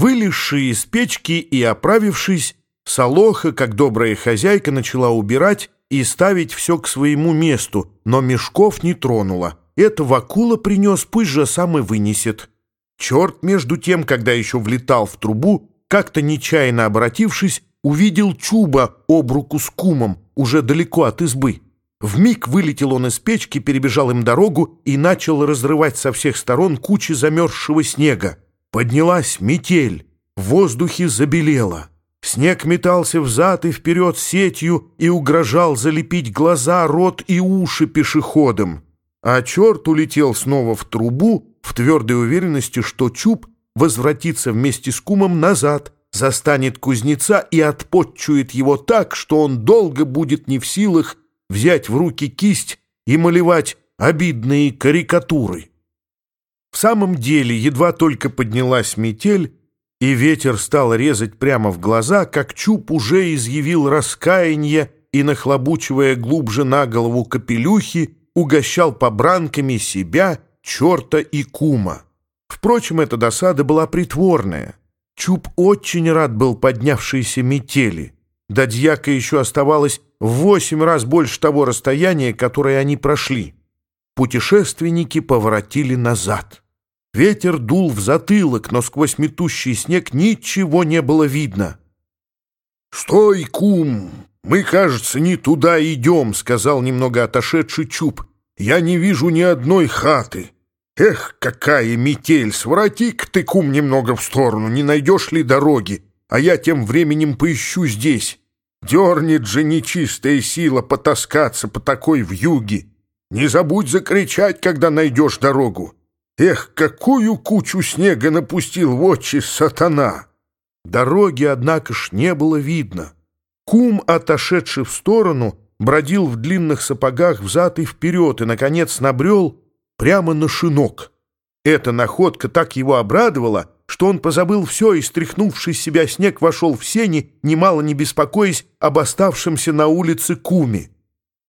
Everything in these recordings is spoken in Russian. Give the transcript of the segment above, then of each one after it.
Вылезшие из печки и оправившись, Солоха, как добрая хозяйка, начала убирать и ставить все к своему месту, но мешков не тронула. Это Вакула принес, пусть же сам и вынесет. Черт, между тем, когда еще влетал в трубу, как-то нечаянно обратившись, увидел Чуба об руку с кумом, уже далеко от избы. Вмиг вылетел он из печки, перебежал им дорогу и начал разрывать со всех сторон кучи замерзшего снега. Поднялась метель, в воздухе забелело. Снег метался взад и вперед сетью и угрожал залепить глаза, рот и уши пешеходам. А черт улетел снова в трубу в твердой уверенности, что Чуб возвратится вместе с кумом назад, застанет кузнеца и отпотчует его так, что он долго будет не в силах взять в руки кисть и малевать обидные карикатуры. В самом деле, едва только поднялась метель, и ветер стал резать прямо в глаза, как Чуб уже изъявил раскаяние и, нахлобучивая глубже на голову капелюхи, угощал побранками себя, черта и кума. Впрочем, эта досада была притворная. Чуб очень рад был поднявшейся метели. До дьяка еще оставалось в восемь раз больше того расстояния, которое они прошли. Путешественники поворотили назад. Ветер дул в затылок, но сквозь метущий снег ничего не было видно. «Стой, кум! Мы, кажется, не туда идем», — сказал немного отошедший Чуб. «Я не вижу ни одной хаты». «Эх, какая метель! Сворати-ка ты, кум, немного в сторону, не найдешь ли дороги, а я тем временем поищу здесь. Дернет же нечистая сила потаскаться по такой вьюге. Не забудь закричать, когда найдешь дорогу. Эх, какую кучу снега напустил в очи сатана!» Дороги, однако ж, не было видно. Кум, отошедший в сторону, бродил в длинных сапогах взад и вперед и, наконец, набрел прямо на шинок. Эта находка так его обрадовала, что он позабыл все и, стряхнувший с себя снег, вошел в сени, немало не беспокоясь об оставшемся на улице куме.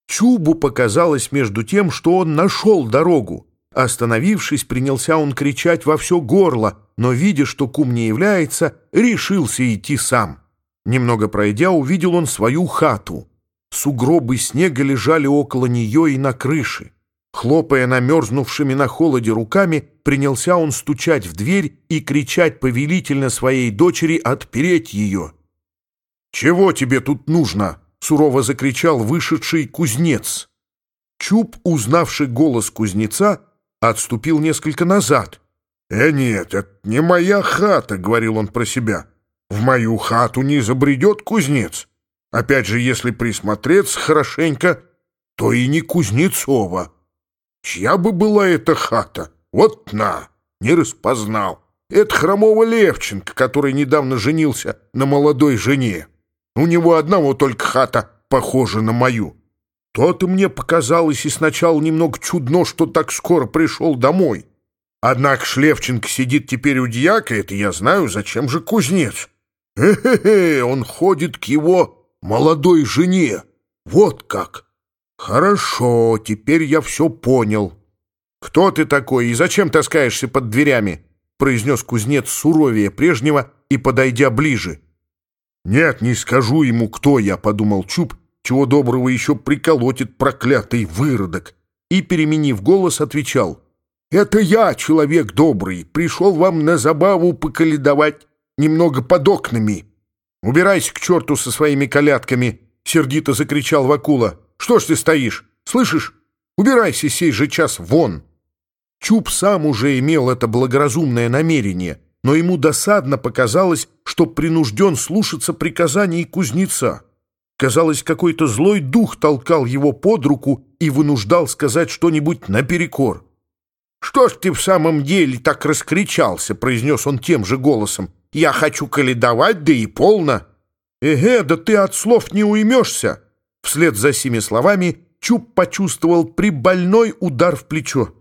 Чубу показалось между тем, что он нашел дорогу. Остановившись, принялся он кричать во все горло, но, видя, что кум не является, решился идти сам. Немного пройдя, увидел он свою хату. Сугробы снега лежали около нее и на крыше. Хлопая намерзнувшими на холоде руками, принялся он стучать в дверь и кричать повелительно своей дочери отпереть ее. «Чего тебе тут нужно?» — сурово закричал вышедший кузнец. Чуб, узнавший голос кузнеца, отступил несколько назад. «Э, нет, это не моя хата», — говорил он про себя. «В мою хату не забредет кузнец. Опять же, если присмотреться хорошенько, то и не Кузнецова». Чья бы была эта хата? Вот на, не распознал. Это хромого Левченко, который недавно женился на молодой жене. У него одного только хата похожа на мою. То-то мне показалось и сначала немного чудно, что так скоро пришел домой. Однако Шлевченко сидит теперь у дьяка, это я знаю, зачем же кузнец? Э-хе-хе, он ходит к его молодой жене. Вот как. «Хорошо, теперь я все понял. Кто ты такой и зачем таскаешься под дверями?» произнес кузнец суровее прежнего и подойдя ближе. «Нет, не скажу ему, кто я», — подумал Чуб, чего доброго еще приколотит проклятый выродок. И, переменив голос, отвечал, «Это я, человек добрый, пришел вам на забаву поколедовать немного под окнами». «Убирайся к черту со своими колядками!» — сердито закричал Вакула. Что ж ты стоишь? Слышишь? Убирайся сей же час вон!» Чуб сам уже имел это благоразумное намерение, но ему досадно показалось, что принужден слушаться приказаний кузнеца. Казалось, какой-то злой дух толкал его под руку и вынуждал сказать что-нибудь наперекор. «Что ж ты в самом деле так раскричался?» — произнес он тем же голосом. «Я хочу каледовать, да и полно». «Эге, да ты от слов не уймешься!» Вслед за сими словами Чуб почувствовал прибольной удар в плечо.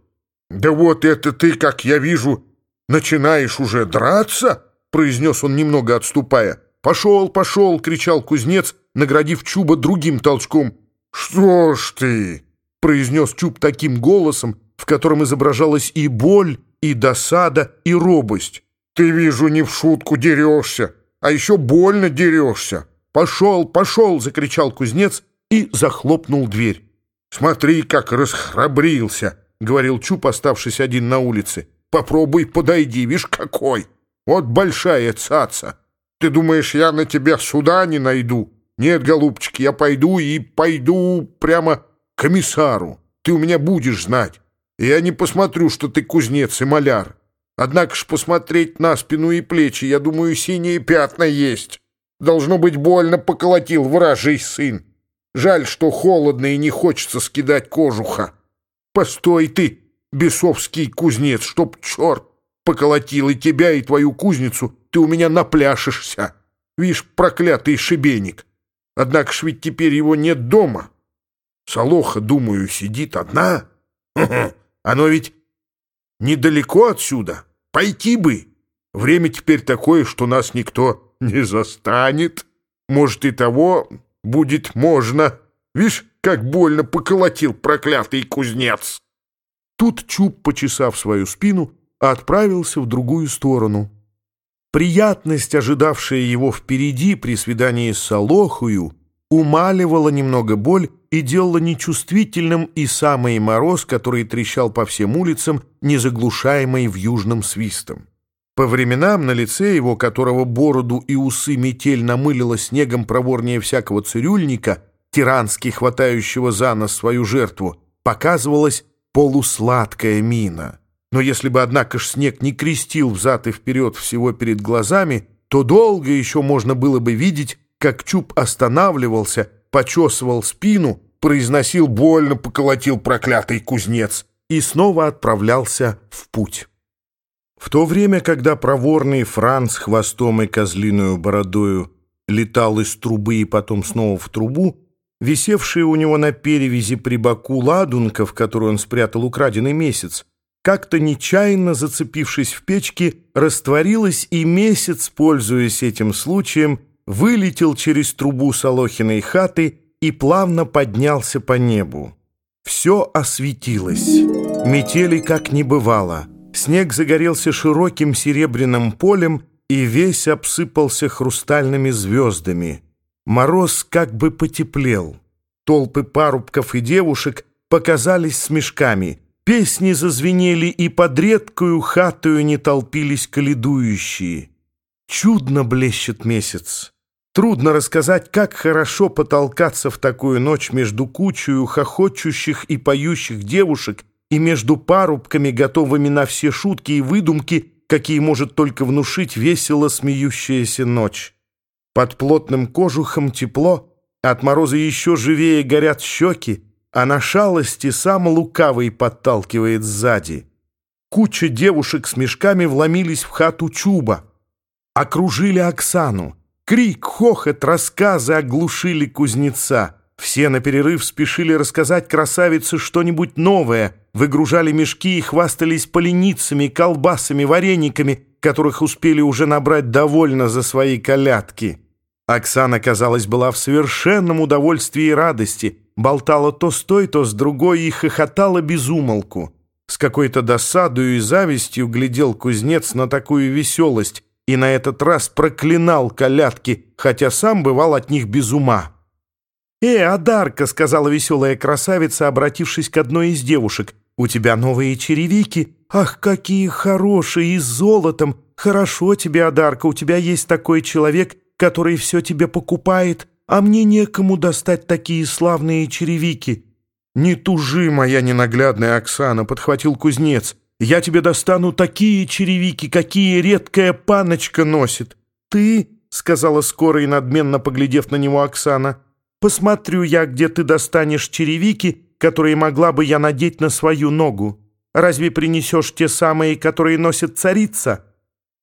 «Да вот это ты, как я вижу, начинаешь уже драться?» произнес он, немного отступая. «Пошел, пошел!» — кричал кузнец, наградив Чуба другим толчком. «Что ж ты?» — произнес Чуб таким голосом, в котором изображалась и боль, и досада, и робость. Ты, вижу, не в шутку дерешься, а еще больно дерешься. «Пошел, пошел!» — закричал кузнец и захлопнул дверь. «Смотри, как расхрабрился!» — говорил Чуп, оставшись один на улице. «Попробуй подойди, видишь, какой! Вот большая цаца! Ты думаешь, я на тебя суда не найду? Нет, голубчик, я пойду и пойду прямо к комиссару. Ты у меня будешь знать. Я не посмотрю, что ты кузнец и маляр. Однако ж посмотреть на спину и плечи, я думаю, синие пятна есть». Должно быть, больно поколотил вражий сын. Жаль, что холодно и не хочется скидать кожуха. Постой ты, бесовский кузнец, чтоб черт поколотил и тебя, и твою кузницу, ты у меня напляшешься. Вишь, проклятый шибеник. Однако ж ведь теперь его нет дома. Солоха, думаю, сидит одна. Оно ведь недалеко отсюда. Пойти бы. Время теперь такое, что нас никто не застанет. Может, и того будет можно. Вишь, как больно поколотил проклятый кузнец. Тут Чуб, почесав свою спину, отправился в другую сторону. Приятность, ожидавшая его впереди при свидании с Солохою, умаливала немного боль и делала нечувствительным и самый мороз, который трещал по всем улицам, незаглушаемый в южным свистом. По временам на лице его, которого бороду и усы метель намылила снегом проворнее всякого цирюльника, тирански хватающего за нос свою жертву, показывалась полусладкая мина. Но если бы, однако ж, снег не крестил взад и вперед всего перед глазами, то долго еще можно было бы видеть, как Чуб останавливался, почесывал спину, произносил больно, поколотил проклятый кузнец и снова отправлялся в путь. В то время, когда проворный Франц хвостом и козлиную бородою летал из трубы и потом снова в трубу, висевшая у него на перевязи при боку ладунка, в которую он спрятал украденный месяц, как-то нечаянно зацепившись в печке, растворилась, и месяц, пользуясь этим случаем, вылетел через трубу Солохиной хаты и плавно поднялся по небу. Все осветилось, метели как не бывало — Снег загорелся широким серебряным полем и весь обсыпался хрустальными звездами. Мороз как бы потеплел. Толпы парубков и девушек показались с мешками. Песни зазвенели, и под редкую хатую не толпились каледующие. Чудно блещет месяц. Трудно рассказать, как хорошо потолкаться в такую ночь между кучей хохочущих и поющих девушек и между парубками, готовыми на все шутки и выдумки, какие может только внушить весело смеющаяся ночь. Под плотным кожухом тепло, от мороза еще живее горят щеки, а на шалости сам лукавый подталкивает сзади. Куча девушек с мешками вломились в хату Чуба. Окружили Оксану. Крик, хохот, рассказы оглушили кузнеца. Все на перерыв спешили рассказать красавице что-нибудь новое — выгружали мешки и хвастались поленицами, колбасами, варениками, которых успели уже набрать довольно за свои колядки. Оксана, казалось, была в совершенном удовольствии и радости, болтала то с той, то с другой и хохотала без умолку. С какой-то досадою и завистью глядел кузнец на такую веселость и на этот раз проклинал колядки, хотя сам бывал от них без ума. «Э, Адарка!» — сказала веселая красавица, обратившись к одной из девушек. У тебя новые черевики? Ах, какие хорошие, и золотом! Хорошо тебе, Адарка, у тебя есть такой человек, который все тебе покупает, а мне некому достать такие славные черевики». «Не тужи, моя ненаглядная Оксана», — подхватил кузнец. «Я тебе достану такие черевики, какие редкая паночка носит». «Ты?» — сказала скоро и надменно поглядев на него Оксана. «Посмотрю я, где ты достанешь черевики, которые могла бы я надеть на свою ногу. Разве принесешь те самые, которые носит царица?»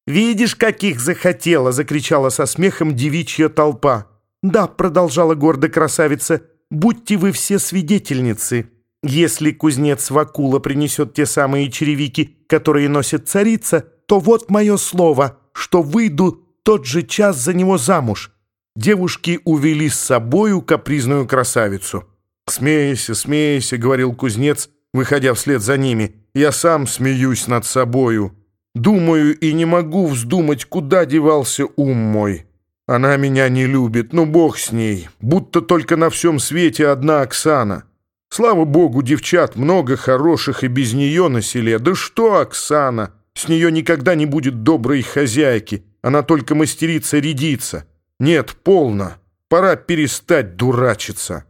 «Видишь, каких захотела!» — закричала со смехом девичья толпа. «Да», — продолжала гордо красавица, — «будьте вы все свидетельницы. Если кузнец Вакула принесет те самые черевики, которые носит царица, то вот мое слово, что выйду тот же час за него замуж». Девушки увели с собою капризную красавицу. «Смейся, смейся», — говорил кузнец, выходя вслед за ними. «Я сам смеюсь над собою». Думаю и не могу вздумать, куда девался ум мой. Она меня не любит, ну бог с ней, будто только на всем свете одна Оксана. Слава богу, девчат много хороших и без нее на селе. Да что Оксана? С нее никогда не будет доброй хозяйки, она только мастерица рядиться. Нет, полно, пора перестать дурачиться».